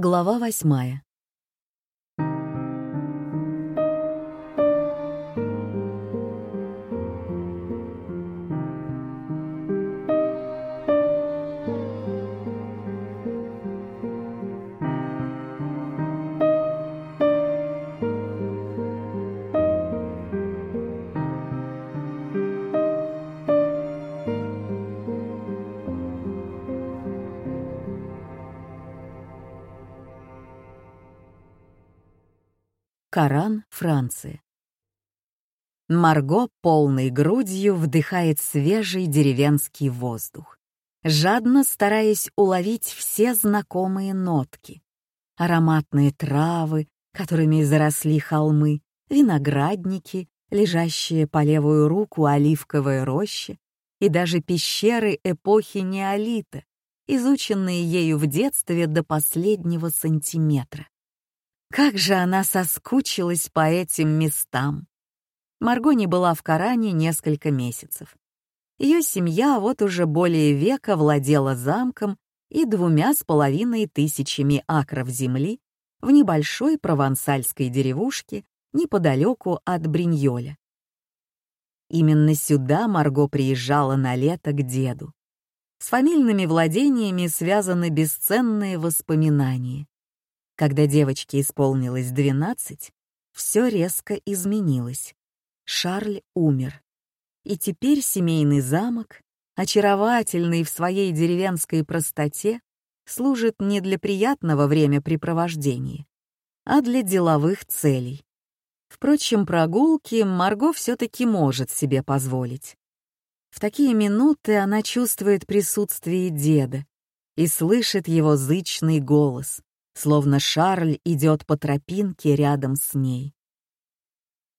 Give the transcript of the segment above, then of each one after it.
Глава восьмая. Коран, Франция. Марго полной грудью вдыхает свежий деревенский воздух, жадно стараясь уловить все знакомые нотки. Ароматные травы, которыми заросли холмы, виноградники, лежащие по левую руку оливковые рощи и даже пещеры эпохи неолита, изученные ею в детстве до последнего сантиметра. Как же она соскучилась по этим местам. Марго не была в Коране несколько месяцев. Ее семья вот уже более века владела замком и двумя с половиной тысячами акров земли в небольшой провансальской деревушке неподалеку от Бриньоля. Именно сюда Марго приезжала на лето к деду. С фамильными владениями связаны бесценные воспоминания. Когда девочке исполнилось 12, все резко изменилось. Шарль умер. И теперь семейный замок, очаровательный в своей деревенской простоте, служит не для приятного времяпрепровождения, а для деловых целей. Впрочем, прогулки Марго все-таки может себе позволить. В такие минуты она чувствует присутствие деда и слышит его зычный голос, словно Шарль идет по тропинке рядом с ней.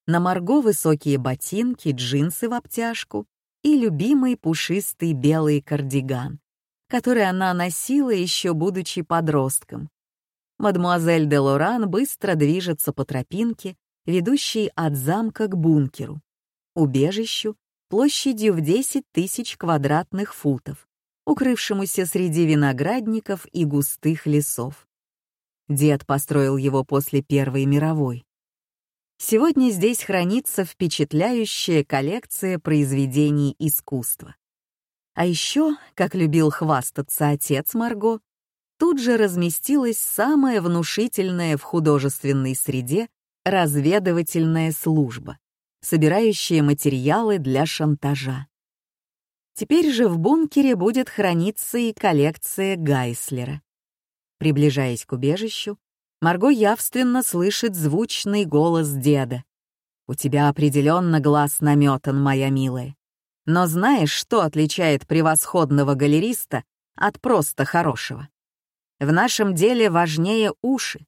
На Марго высокие ботинки, джинсы в обтяжку и любимый пушистый белый кардиган, который она носила еще будучи подростком. Мадемуазель де Лоран быстро движется по тропинке, ведущей от замка к бункеру, убежищу площадью в 10 тысяч квадратных футов, укрывшемуся среди виноградников и густых лесов. Дед построил его после Первой мировой. Сегодня здесь хранится впечатляющая коллекция произведений искусства. А еще, как любил хвастаться отец Марго, тут же разместилась самая внушительная в художественной среде разведывательная служба, собирающая материалы для шантажа. Теперь же в бункере будет храниться и коллекция Гайслера. Приближаясь к убежищу, Марго явственно слышит звучный голос деда. «У тебя определенно глаз наметан, моя милая. Но знаешь, что отличает превосходного галериста от просто хорошего? В нашем деле важнее уши.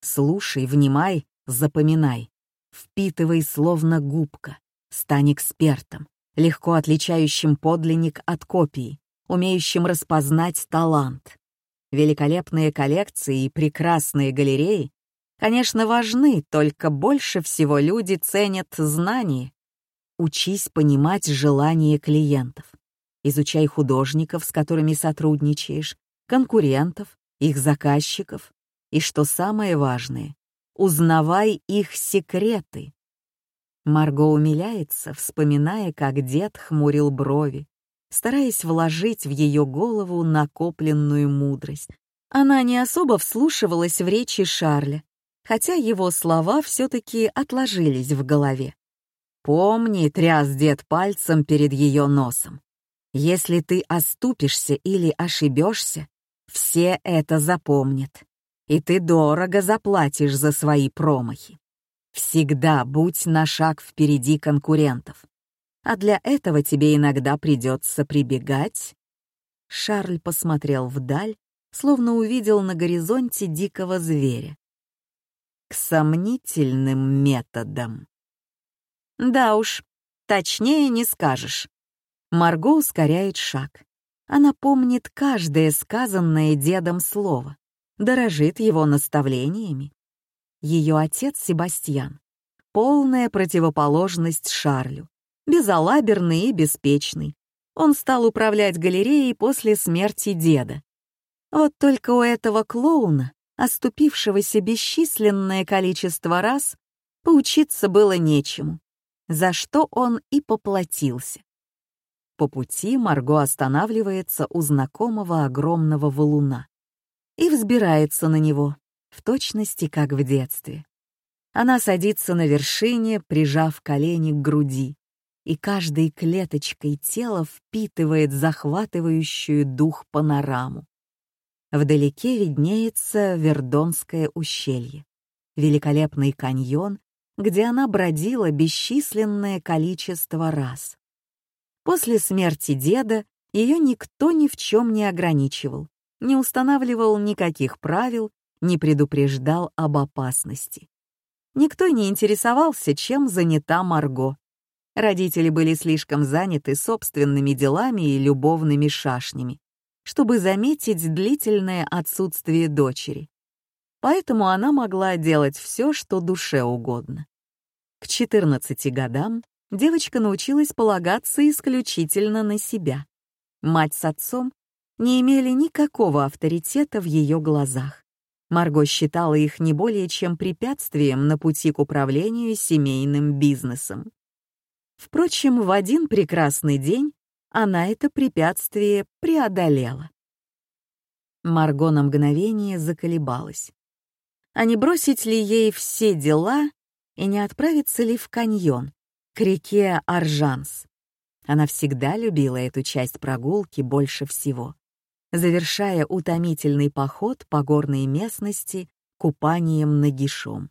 Слушай, внимай, запоминай. Впитывай словно губка. Стань экспертом, легко отличающим подлинник от копии, умеющим распознать талант великолепные коллекции и прекрасные галереи, конечно, важны, только больше всего люди ценят знания. Учись понимать желания клиентов. Изучай художников, с которыми сотрудничаешь, конкурентов, их заказчиков. И что самое важное, узнавай их секреты. Марго умиляется, вспоминая, как дед хмурил брови, стараясь вложить в ее голову накопленную мудрость. Она не особо вслушивалась в речи Шарля, хотя его слова все-таки отложились в голове. «Помни», — тряс дед пальцем перед ее носом, «если ты оступишься или ошибешься, все это запомнят, и ты дорого заплатишь за свои промахи. Всегда будь на шаг впереди конкурентов а для этого тебе иногда придется прибегать». Шарль посмотрел вдаль, словно увидел на горизонте дикого зверя. «К сомнительным методам». «Да уж, точнее не скажешь». Марго ускоряет шаг. Она помнит каждое сказанное дедом слово, дорожит его наставлениями. Ее отец Себастьян — полная противоположность Шарлю безалаберный и беспечный. Он стал управлять галереей после смерти деда. Вот только у этого клоуна оступившегося бесчисленное количество раз, поучиться было нечему, за что он и поплатился. По пути Марго останавливается у знакомого огромного валуна и взбирается на него, в точности как в детстве. Она садится на вершине, прижав колени к груди, и каждой клеточкой тела впитывает захватывающую дух панораму. Вдалеке виднеется Вердонское ущелье, великолепный каньон, где она бродила бесчисленное количество раз. После смерти деда ее никто ни в чем не ограничивал, не устанавливал никаких правил, не предупреждал об опасности. Никто не интересовался, чем занята Марго. Родители были слишком заняты собственными делами и любовными шашнями, чтобы заметить длительное отсутствие дочери. Поэтому она могла делать все, что душе угодно. К 14 годам девочка научилась полагаться исключительно на себя. Мать с отцом не имели никакого авторитета в ее глазах. Марго считала их не более чем препятствием на пути к управлению семейным бизнесом. Впрочем, в один прекрасный день она это препятствие преодолела. Марго на мгновение заколебалась. А не бросить ли ей все дела и не отправиться ли в каньон, к реке Аржанс. Она всегда любила эту часть прогулки больше всего, завершая утомительный поход по горной местности купанием нагишом.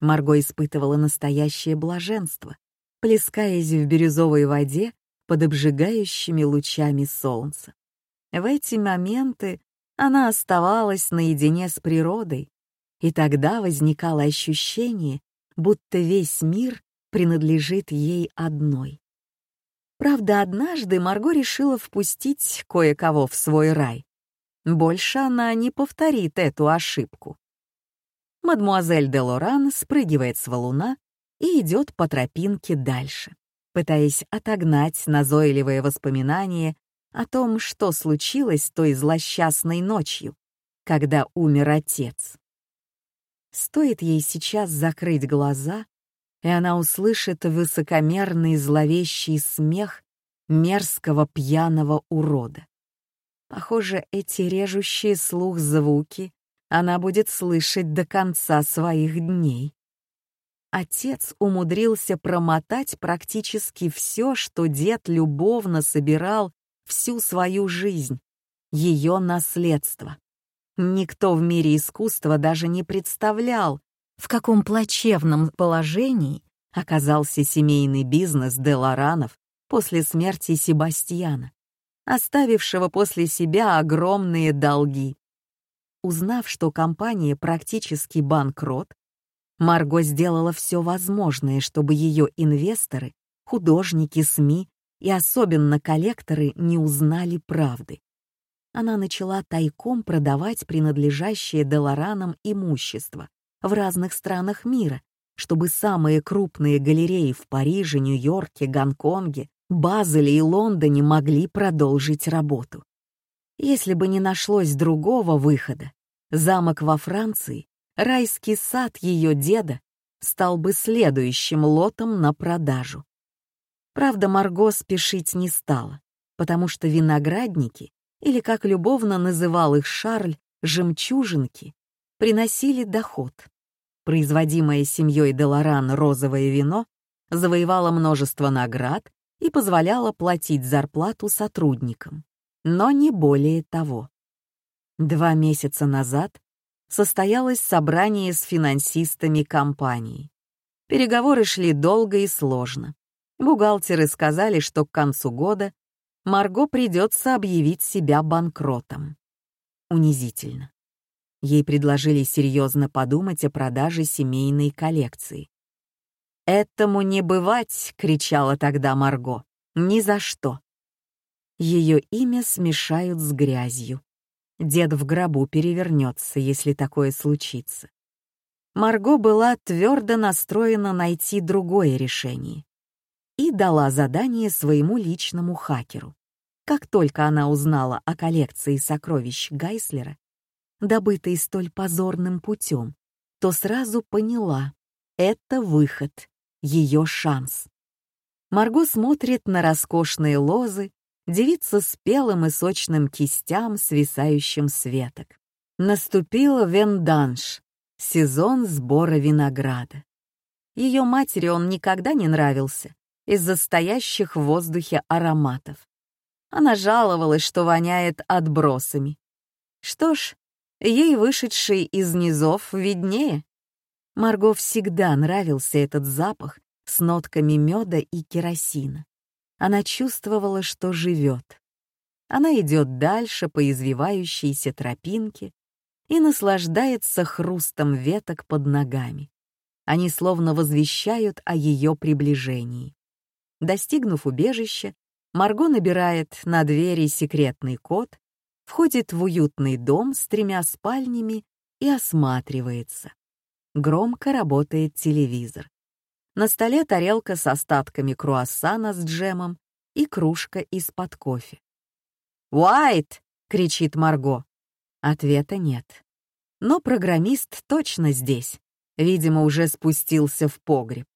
Марго испытывала настоящее блаженство, плескаясь в бирюзовой воде под обжигающими лучами солнца. В эти моменты она оставалась наедине с природой, и тогда возникало ощущение, будто весь мир принадлежит ей одной. Правда, однажды Марго решила впустить кое-кого в свой рай. Больше она не повторит эту ошибку. Мадмуазель де Лоран спрыгивает с валуна и идет по тропинке дальше, пытаясь отогнать назойливые воспоминания о том, что случилось той злосчастной ночью, когда умер отец. Стоит ей сейчас закрыть глаза, и она услышит высокомерный зловещий смех мерзкого пьяного урода. Похоже, эти режущие слух звуки она будет слышать до конца своих дней. Отец умудрился промотать практически все, что дед любовно собирал всю свою жизнь, ее наследство. Никто в мире искусства даже не представлял, в каком плачевном положении оказался семейный бизнес Деларанов после смерти Себастьяна, оставившего после себя огромные долги. Узнав, что компания практически банкрот, Марго сделала все возможное, чтобы ее инвесторы, художники, СМИ и особенно коллекторы не узнали правды она начала тайком продавать принадлежащее Деларанам имущество в разных странах мира, чтобы самые крупные галереи в Париже, Нью-Йорке, Гонконге, Базеле и Лондоне могли продолжить работу. Если бы не нашлось другого выхода, замок во Франции, райский сад ее деда стал бы следующим лотом на продажу. Правда, Марго спешить не стала, потому что виноградники или, как любовно называл их Шарль, жемчужинки, приносили доход. Производимое семьей Деларан розовое вино завоевало множество наград и позволяло платить зарплату сотрудникам, но не более того. Два месяца назад состоялось собрание с финансистами компании. Переговоры шли долго и сложно. Бухгалтеры сказали, что к концу года Марго придется объявить себя банкротом. Унизительно. Ей предложили серьезно подумать о продаже семейной коллекции. «Этому не бывать!» — кричала тогда Марго. «Ни за что!» Ее имя смешают с грязью. Дед в гробу перевернется, если такое случится. Марго была твердо настроена найти другое решение и дала задание своему личному хакеру. Как только она узнала о коллекции сокровищ Гайслера, добытый столь позорным путем, то сразу поняла — это выход, ее шанс. Марго смотрит на роскошные лозы, девица с белым и сочным кистям, свисающим с веток. Наступил венданж, сезон сбора винограда. Ее матери он никогда не нравился из-за стоящих в воздухе ароматов. Она жаловалась, что воняет отбросами. Что ж, ей вышедший из низов виднее. Марго всегда нравился этот запах с нотками меда и керосина. Она чувствовала, что живет. Она идет дальше по извивающейся тропинке и наслаждается хрустом веток под ногами. Они словно возвещают о ее приближении. Достигнув убежища, Марго набирает на двери секретный код, входит в уютный дом с тремя спальнями и осматривается. Громко работает телевизор. На столе тарелка с остатками круассана с джемом и кружка из-под кофе. «Уайт!» — кричит Марго. Ответа нет. Но программист точно здесь. Видимо, уже спустился в погреб.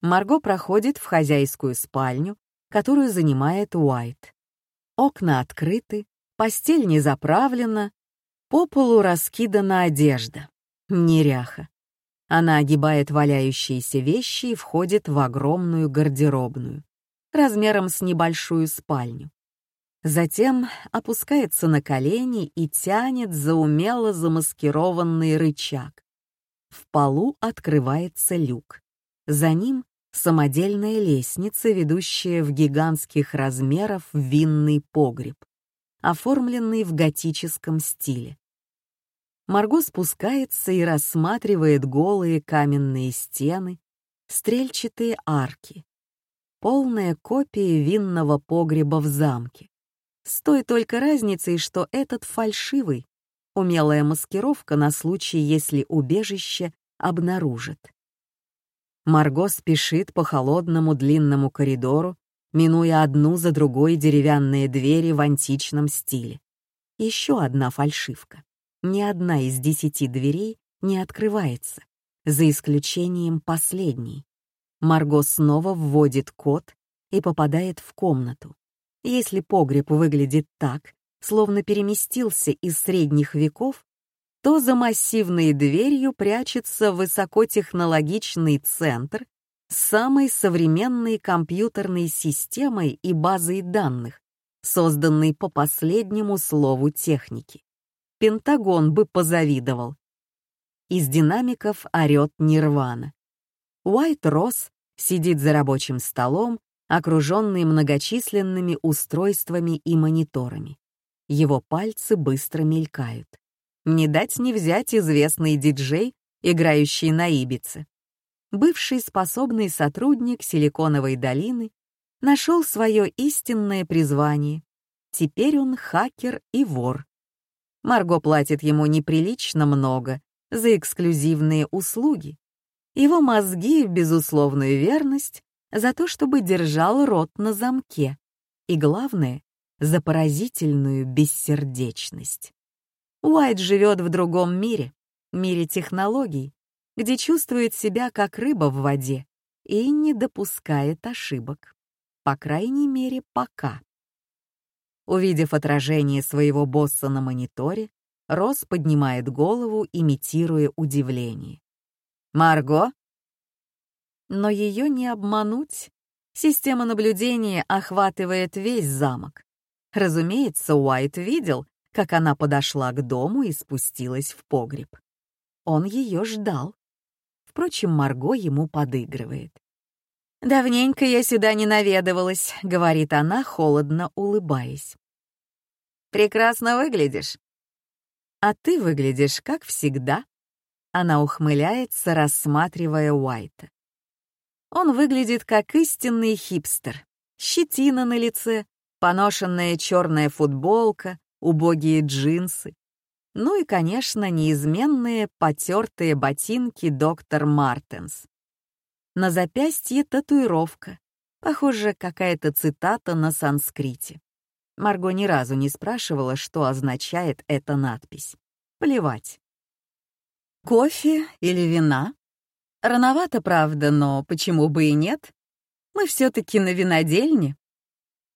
Марго проходит в хозяйскую спальню, которую занимает Уайт. Окна открыты, постель не заправлена, по полу раскидана одежда. Неряха. Она огибает валяющиеся вещи и входит в огромную гардеробную, размером с небольшую спальню. Затем опускается на колени и тянет за умело замаскированный рычаг. В полу открывается люк. За ним самодельная лестница, ведущая в гигантских размеров винный погреб, оформленный в готическом стиле. Марго спускается и рассматривает голые каменные стены, стрельчатые арки. Полная копия винного погреба в замке. С той только разницей, что этот фальшивый, умелая маскировка на случай, если убежище обнаружит. Марго спешит по холодному длинному коридору, минуя одну за другой деревянные двери в античном стиле. Еще одна фальшивка. Ни одна из десяти дверей не открывается, за исключением последней. Марго снова вводит код и попадает в комнату. Если погреб выглядит так, словно переместился из средних веков, то за массивной дверью прячется высокотехнологичный центр с самой современной компьютерной системой и базой данных, созданной по последнему слову техники. Пентагон бы позавидовал. Из динамиков орёт Нирвана. Уайт Росс сидит за рабочим столом окруженный многочисленными устройствами и мониторами. Его пальцы быстро мелькают. Не дать не взять известный диджей, играющий на Ибице. Бывший способный сотрудник Силиконовой долины нашел свое истинное призвание. Теперь он хакер и вор. Марго платит ему неприлично много за эксклюзивные услуги. Его мозги безусловную верность за то, чтобы держал рот на замке. И главное, за поразительную бессердечность. Уайт живет в другом мире, мире технологий, где чувствует себя как рыба в воде и не допускает ошибок. По крайней мере, пока. Увидев отражение своего босса на мониторе, Росс поднимает голову, имитируя удивление. «Марго?» но ее не обмануть. Система наблюдения охватывает весь замок. Разумеется, Уайт видел, как она подошла к дому и спустилась в погреб. Он ее ждал. Впрочем, Марго ему подыгрывает. «Давненько я сюда не наведывалась», — говорит она, холодно улыбаясь. «Прекрасно выглядишь». «А ты выглядишь, как всегда». Она ухмыляется, рассматривая Уайта. Он выглядит как истинный хипстер. Щетина на лице, поношенная черная футболка, убогие джинсы. Ну и, конечно, неизменные потертые ботинки доктор Мартенс. На запястье татуировка. Похоже, какая-то цитата на санскрите. Марго ни разу не спрашивала, что означает эта надпись. Плевать. Кофе или вина? Рановато, правда, но почему бы и нет? Мы все-таки на винодельне.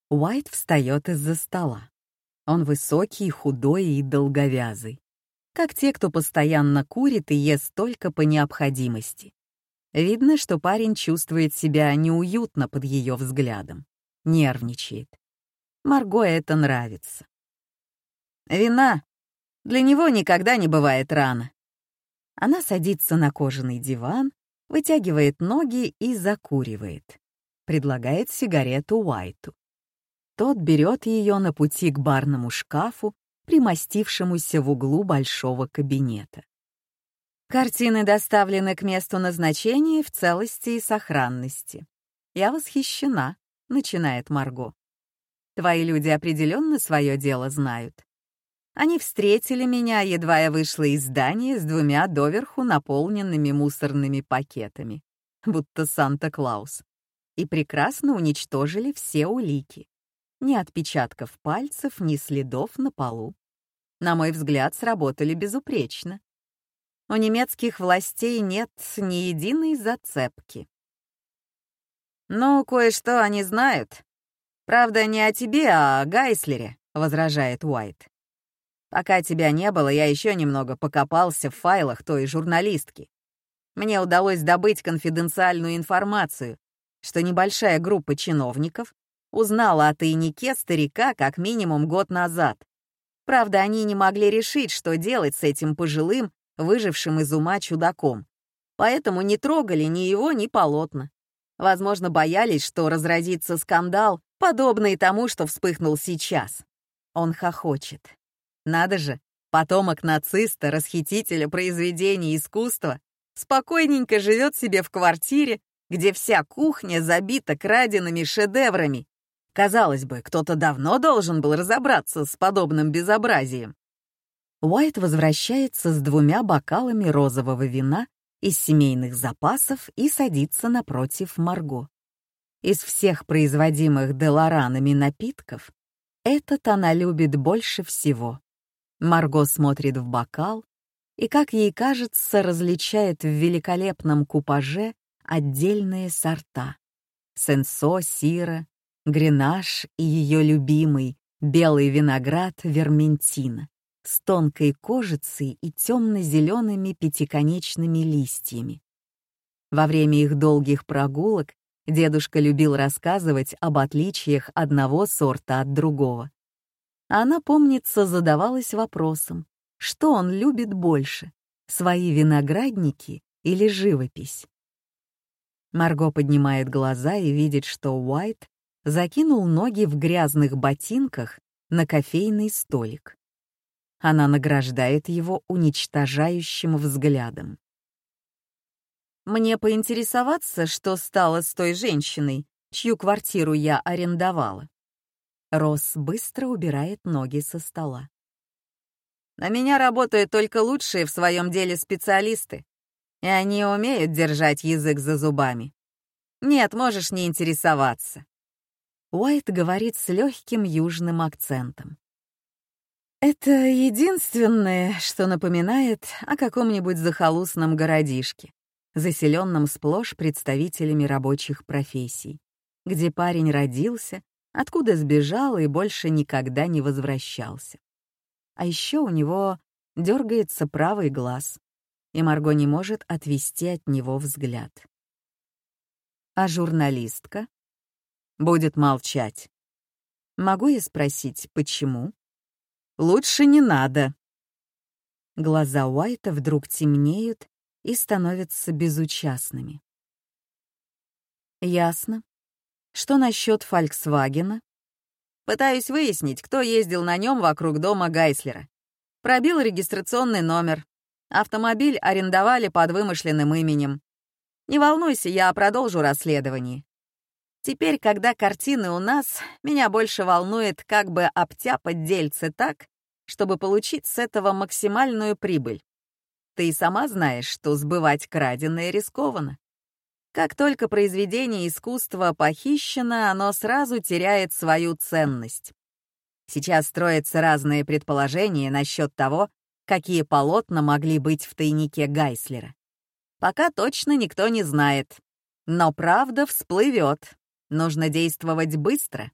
Уайт встает из-за стола. Он высокий, худой и долговязый. Как те, кто постоянно курит и ест только по необходимости. Видно, что парень чувствует себя неуютно под ее взглядом. Нервничает. Марго это нравится. Вина. Для него никогда не бывает рано. Она садится на кожаный диван, вытягивает ноги и закуривает. Предлагает сигарету Уайту. Тот берет ее на пути к барному шкафу, примостившемуся в углу большого кабинета. Картины доставлены к месту назначения в целости и сохранности. Я восхищена, начинает Марго. Твои люди определенно свое дело знают. Они встретили меня, едва я вышла из здания с двумя доверху наполненными мусорными пакетами, будто Санта-Клаус, и прекрасно уничтожили все улики. Ни отпечатков пальцев, ни следов на полу. На мой взгляд, сработали безупречно. У немецких властей нет ни единой зацепки. «Ну, кое-что они знают. Правда, не о тебе, а о Гайслере», — возражает Уайт. «Пока тебя не было, я еще немного покопался в файлах той журналистки. Мне удалось добыть конфиденциальную информацию, что небольшая группа чиновников Узнала о тайнике старика как минимум год назад. Правда, они не могли решить, что делать с этим пожилым, выжившим из ума чудаком. Поэтому не трогали ни его, ни полотна. Возможно, боялись, что разразится скандал, подобный тому, что вспыхнул сейчас. Он хохочет. Надо же, потомок нациста, расхитителя произведений искусства, спокойненько живет себе в квартире, где вся кухня забита краденными шедеврами, Казалось бы, кто-то давно должен был разобраться с подобным безобразием. Уайт возвращается с двумя бокалами розового вина из семейных запасов и садится напротив Марго. Из всех производимых Делоранами напитков этот она любит больше всего. Марго смотрит в бокал и, как ей кажется, различает в великолепном купаже отдельные сорта — сенсо, сира, Гренаж и ее любимый белый виноград верментина с тонкой кожицей и темно-зелеными пятиконечными листьями. Во время их долгих прогулок дедушка любил рассказывать об отличиях одного сорта от другого. Она, помнится, задавалась вопросом, что он любит больше — свои виноградники или живопись. Марго поднимает глаза и видит, что Уайт закинул ноги в грязных ботинках на кофейный столик. Она награждает его уничтожающим взглядом. «Мне поинтересоваться, что стало с той женщиной, чью квартиру я арендовала?» Росс быстро убирает ноги со стола. «На меня работают только лучшие в своем деле специалисты, и они умеют держать язык за зубами. Нет, можешь не интересоваться. Уайт говорит с легким южным акцентом. Это единственное, что напоминает о каком-нибудь захолустном городишке, заселенном сплошь представителями рабочих профессий, где парень родился, откуда сбежал и больше никогда не возвращался. А еще у него дергается правый глаз, и Марго не может отвести от него взгляд. А журналистка будет молчать. Могу я спросить, почему? Лучше не надо. Глаза Уайта вдруг темнеют и становятся безучастными. Ясно. Что насчет Фольксвагена? Пытаюсь выяснить, кто ездил на нем вокруг дома Гайслера. Пробил регистрационный номер. Автомобиль арендовали под вымышленным именем. Не волнуйся, я продолжу расследование. Теперь, когда картины у нас, меня больше волнует, как бы обтяпать дельце так, чтобы получить с этого максимальную прибыль. Ты и сама знаешь, что сбывать краденое рискованно. Как только произведение искусства похищено, оно сразу теряет свою ценность. Сейчас строятся разные предположения насчет того, какие полотна могли быть в тайнике Гайслера. Пока точно никто не знает. Но правда всплывет. Нужно действовать быстро.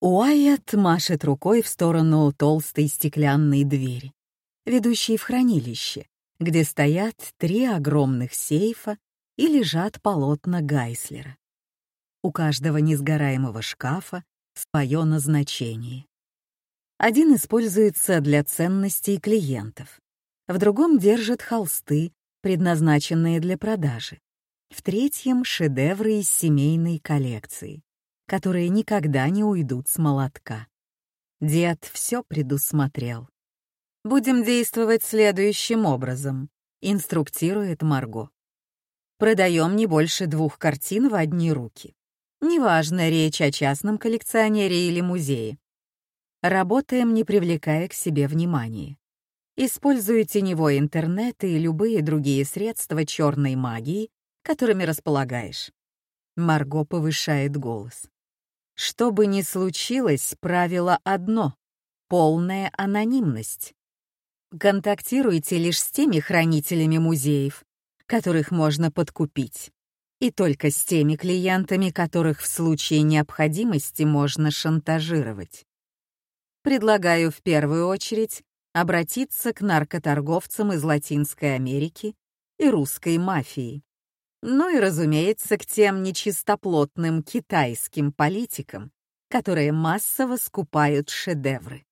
Уайт машет рукой в сторону толстой стеклянной двери, ведущей в хранилище, где стоят три огромных сейфа и лежат полотна Гайслера. У каждого несгораемого шкафа свое назначение. Один используется для ценностей клиентов, в другом держит холсты, предназначенные для продажи, в третьем — шедевры из семейной коллекции, которые никогда не уйдут с молотка. Дед все предусмотрел. «Будем действовать следующим образом», — инструктирует Марго. «Продаем не больше двух картин в одни руки. Неважно, речь о частном коллекционере или музее. Работаем, не привлекая к себе внимания. Используя теневой интернет и любые другие средства черной магии, которыми располагаешь. Марго повышает голос. Что бы ни случилось, правило одно — полная анонимность. Контактируйте лишь с теми хранителями музеев, которых можно подкупить и только с теми клиентами, которых в случае необходимости можно шантажировать. Предлагаю в первую очередь обратиться к наркоторговцам из Латинской Америки и русской мафии. Ну и, разумеется, к тем нечистоплотным китайским политикам, которые массово скупают шедевры.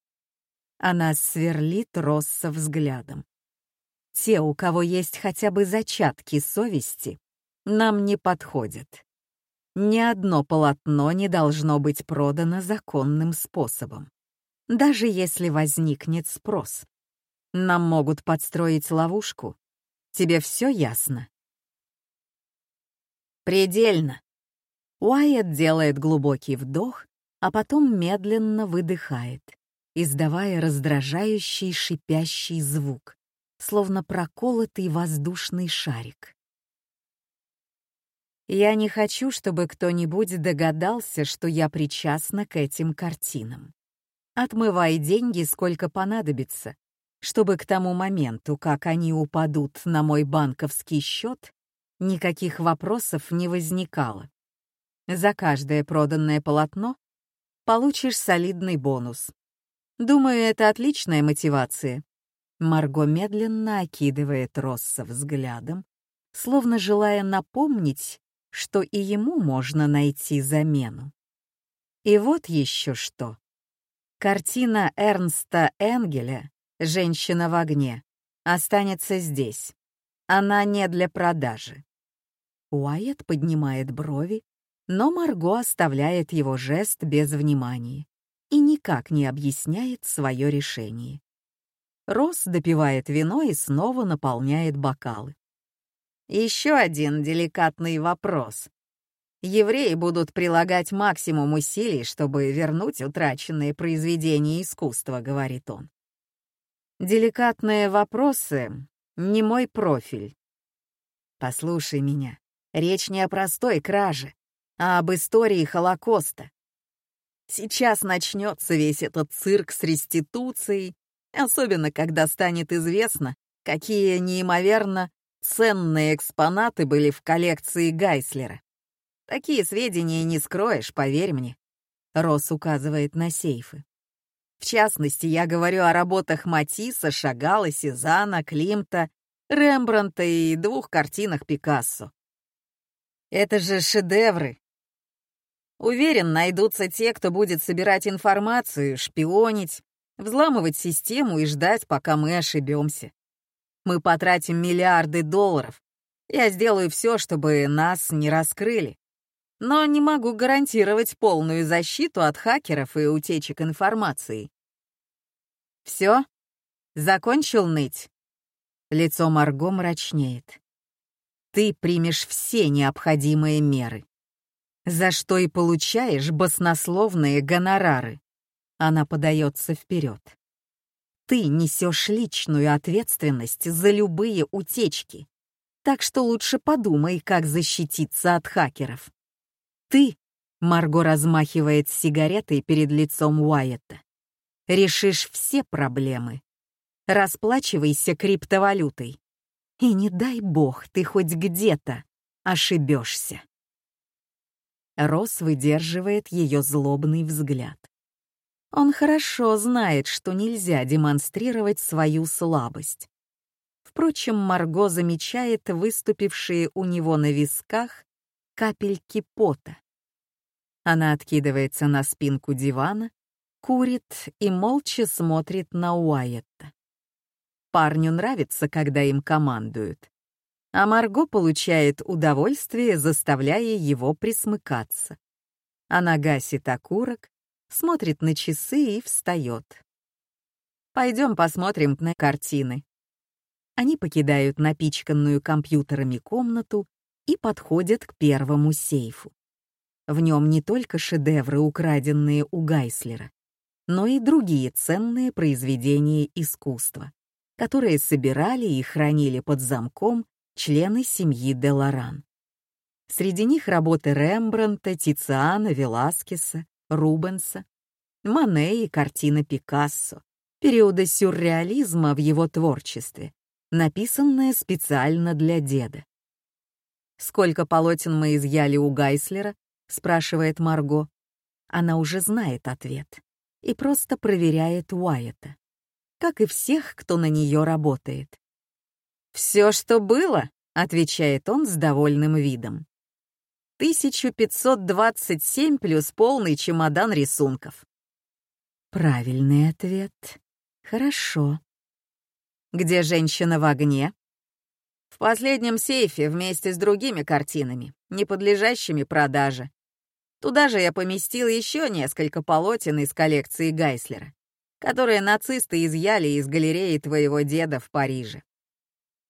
Она сверлит Росса взглядом. Те, у кого есть хотя бы зачатки совести, нам не подходит. Ни одно полотно не должно быть продано законным способом, даже если возникнет спрос. Нам могут подстроить ловушку. Тебе все ясно? Предельно. Уайет делает глубокий вдох, а потом медленно выдыхает, издавая раздражающий шипящий звук, словно проколотый воздушный шарик. Я не хочу, чтобы кто-нибудь догадался, что я причастна к этим картинам. Отмывай деньги, сколько понадобится, чтобы к тому моменту, как они упадут на мой банковский счет, никаких вопросов не возникало. За каждое проданное полотно получишь солидный бонус. Думаю, это отличная мотивация. Марго медленно окидывает Росса взглядом, словно желая напомнить, что и ему можно найти замену. И вот еще что. Картина Эрнста Энгеля «Женщина в огне» останется здесь. Она не для продажи. Уайт поднимает брови, но Марго оставляет его жест без внимания и никак не объясняет свое решение. Росс допивает вино и снова наполняет бокалы. Еще один деликатный вопрос. Евреи будут прилагать максимум усилий, чтобы вернуть утраченные произведения искусства, говорит он. Деликатные вопросы — не мой профиль. Послушай меня, речь не о простой краже, а об истории Холокоста. Сейчас начнется весь этот цирк с реституцией, особенно когда станет известно, какие неимоверно Ценные экспонаты были в коллекции Гайслера. Такие сведения не скроешь, поверь мне. Росс указывает на сейфы. В частности, я говорю о работах Матисса, Шагала, Сезана, Климта, Рембранта и двух картинах Пикассо. Это же шедевры. Уверен, найдутся те, кто будет собирать информацию, шпионить, взламывать систему и ждать, пока мы ошибемся. Мы потратим миллиарды долларов. Я сделаю все, чтобы нас не раскрыли. Но не могу гарантировать полную защиту от хакеров и утечек информации. Все? Закончил ныть? Лицо Марго мрачнеет. Ты примешь все необходимые меры. За что и получаешь баснословные гонорары. Она подается вперед ты несешь личную ответственность за любые утечки. Так что лучше подумай, как защититься от хакеров. Ты, Марго размахивает сигаретой перед лицом Уайетта, решишь все проблемы. расплачивайся криптовалютой. И не дай бог ты хоть где-то ошибешься. Рос выдерживает ее злобный взгляд. Он хорошо знает, что нельзя демонстрировать свою слабость. Впрочем, Марго замечает выступившие у него на висках капельки пота. Она откидывается на спинку дивана, курит и молча смотрит на Уайетта. Парню нравится, когда им командуют. А Марго получает удовольствие, заставляя его присмыкаться. Она гасит окурок, смотрит на часы и встает. Пойдем посмотрим на картины. Они покидают напичканную компьютерами комнату и подходят к первому сейфу. В нем не только шедевры, украденные у Гайслера, но и другие ценные произведения искусства которые собирали и хранили под замком члены семьи Деларан. Среди них работы Рембрандта, Тициана, Веласкеса, Рубенса, Мане и картина Пикассо, периода сюрреализма в его творчестве, написанная специально для деда. «Сколько полотен мы изъяли у Гайслера?» — спрашивает Марго. Она уже знает ответ и просто проверяет Уайета как и всех, кто на нее работает. «Все, что было», — отвечает он с довольным видом. 1527 плюс полный чемодан рисунков. Правильный ответ. Хорошо. Где женщина в огне? В последнем сейфе вместе с другими картинами, не подлежащими продаже. Туда же я поместил еще несколько полотен из коллекции Гайслера которые нацисты изъяли из галереи твоего деда в Париже.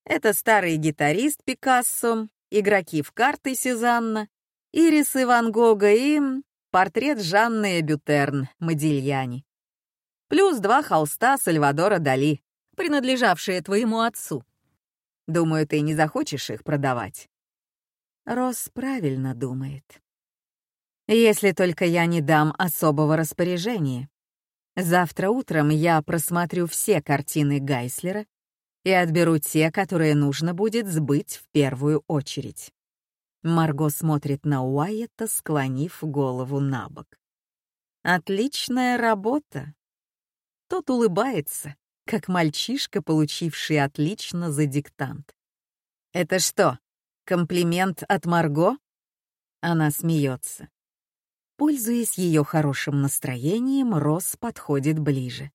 Это старый гитарист Пикассо, игроки в карты Сезанна, ирисы Ван Гога и портрет Жанны Бютерн Модильяни. Плюс два холста Сальвадора Дали, принадлежавшие твоему отцу. Думаю, ты не захочешь их продавать. Росс правильно думает. Если только я не дам особого распоряжения. Завтра утром я просмотрю все картины Гайслера и отберу те, которые нужно будет сбыть в первую очередь. Марго смотрит на Уайета, склонив голову на бок. «Отличная работа!» Тот улыбается, как мальчишка, получивший отлично за диктант. «Это что, комплимент от Марго?» Она смеется. Пользуясь ее хорошим настроением, Росс подходит ближе.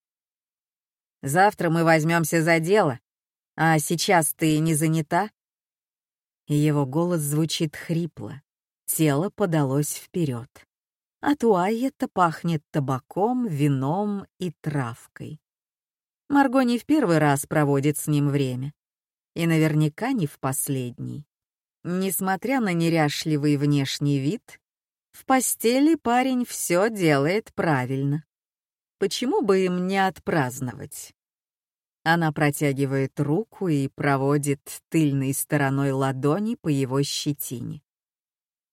«Завтра мы возьмемся за дело, а сейчас ты не занята?» Его голос звучит хрипло, тело подалось вперед. От Уайета пахнет табаком, вином и травкой. Марго не в первый раз проводит с ним время. И наверняка не в последний. Несмотря на неряшливый внешний вид, в постели парень все делает правильно. Почему бы им не отпраздновать? Она протягивает руку и проводит тыльной стороной ладони по его щетине.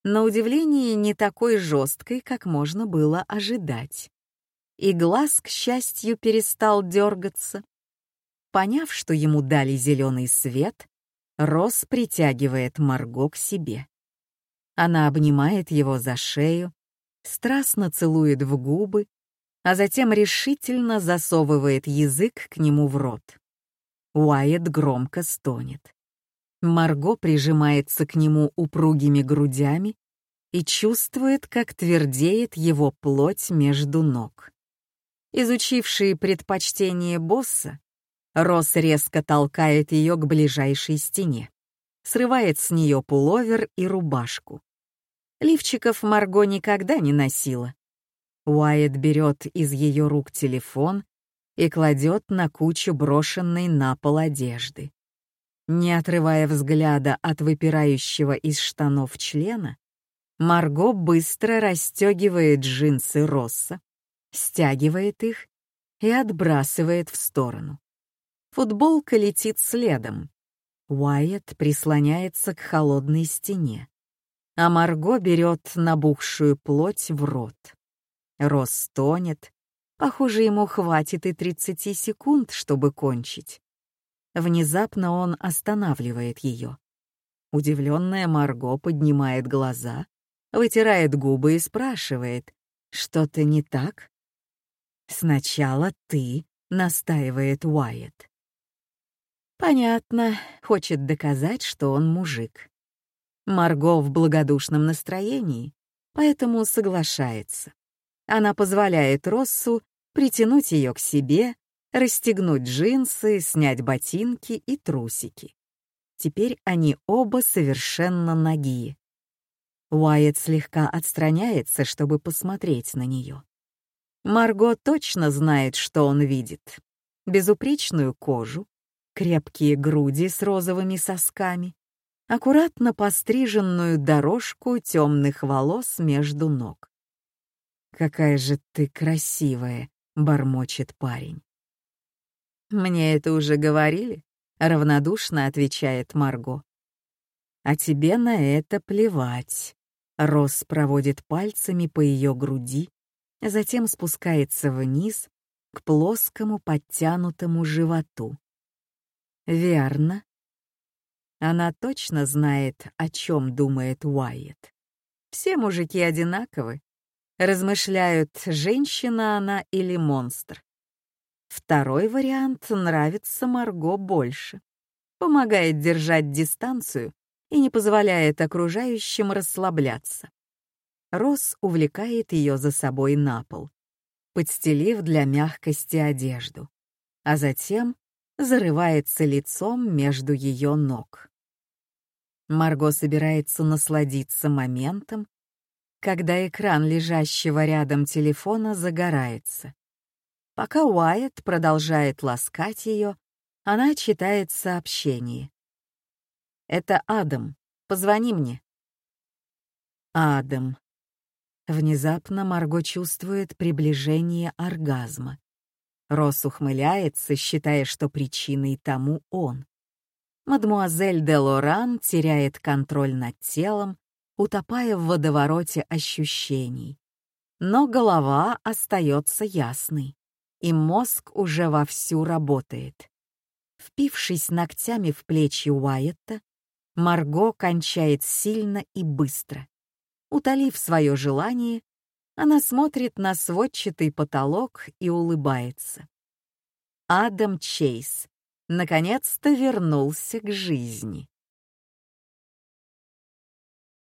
На удивление, не такой жесткой, как можно было ожидать. И глаз, к счастью, перестал дергаться. Поняв, что ему дали зеленый свет, Рос притягивает Марго к себе. Она обнимает его за шею, страстно целует в губы, а затем решительно засовывает язык к нему в рот. Уайет громко стонет. Марго прижимается к нему упругими грудями и чувствует, как твердеет его плоть между ног. Изучивший предпочтение босса, Рос резко толкает ее к ближайшей стене, срывает с нее пуловер и рубашку. Лифчиков Марго никогда не носила. Уайт берет из ее рук телефон и кладет на кучу брошенной на пол одежды. Не отрывая взгляда от выпирающего из штанов члена, Марго быстро расстегивает джинсы Росса, стягивает их и отбрасывает в сторону. Футболка летит следом. Уайт прислоняется к холодной стене а Марго берет набухшую плоть в рот. Рос стонет, Похоже, ему хватит и 30 секунд, чтобы кончить. Внезапно он останавливает ее. Удивленная Марго поднимает глаза, вытирает губы и спрашивает, «Что-то не так?» «Сначала ты», — настаивает Уайет. Понятно, хочет доказать, что он мужик. Марго в благодушном настроении, поэтому соглашается. Она позволяет Россу притянуть ее к себе, расстегнуть джинсы, снять ботинки и трусики. Теперь они оба совершенно ноги. Уайт слегка отстраняется, чтобы посмотреть на нее. Марго точно знает, что он видит. Безупречную кожу, крепкие груди с розовыми сосками, аккуратно постриженную дорожку темных волос между ног. «Какая же ты красивая!» — бормочет парень. «Мне это уже говорили?» равнодушно отвечает Марго. А тебе на это плевать. Росс проводит пальцами по ее груди, затем спускается вниз к плоскому подтянутому животу. Верно. Она точно знает, о чем думает Уайет. Все мужики одинаковы. Размышляют, женщина она или монстр. Второй вариант нравится Марго больше. Помогает держать дистанцию и не позволяет окружающим расслабляться. Росс увлекает ее за собой на пол, подстелив для мягкости одежду, а затем зарывается лицом между ее ног. Марго собирается насладиться моментом, когда экран лежащего рядом телефона загорается. Пока Уайт продолжает ласкать ее, она читает сообщение. «Это Адам. Позвони мне». Адам. Внезапно Марго чувствует приближение оргазма. Росс ухмыляется, считая, что причиной тому он. Мадмуазель де Лоран теряет контроль над телом, утопая в водовороте ощущений. Но голова остается ясной и мозг уже вовсю работает. Впившись ногтями в плечи Уайетта, Марго кончает сильно и быстро. Утолив свое желание, она смотрит на сводчатый потолок и улыбается. Адам Чейз наконец-то вернулся к жизни.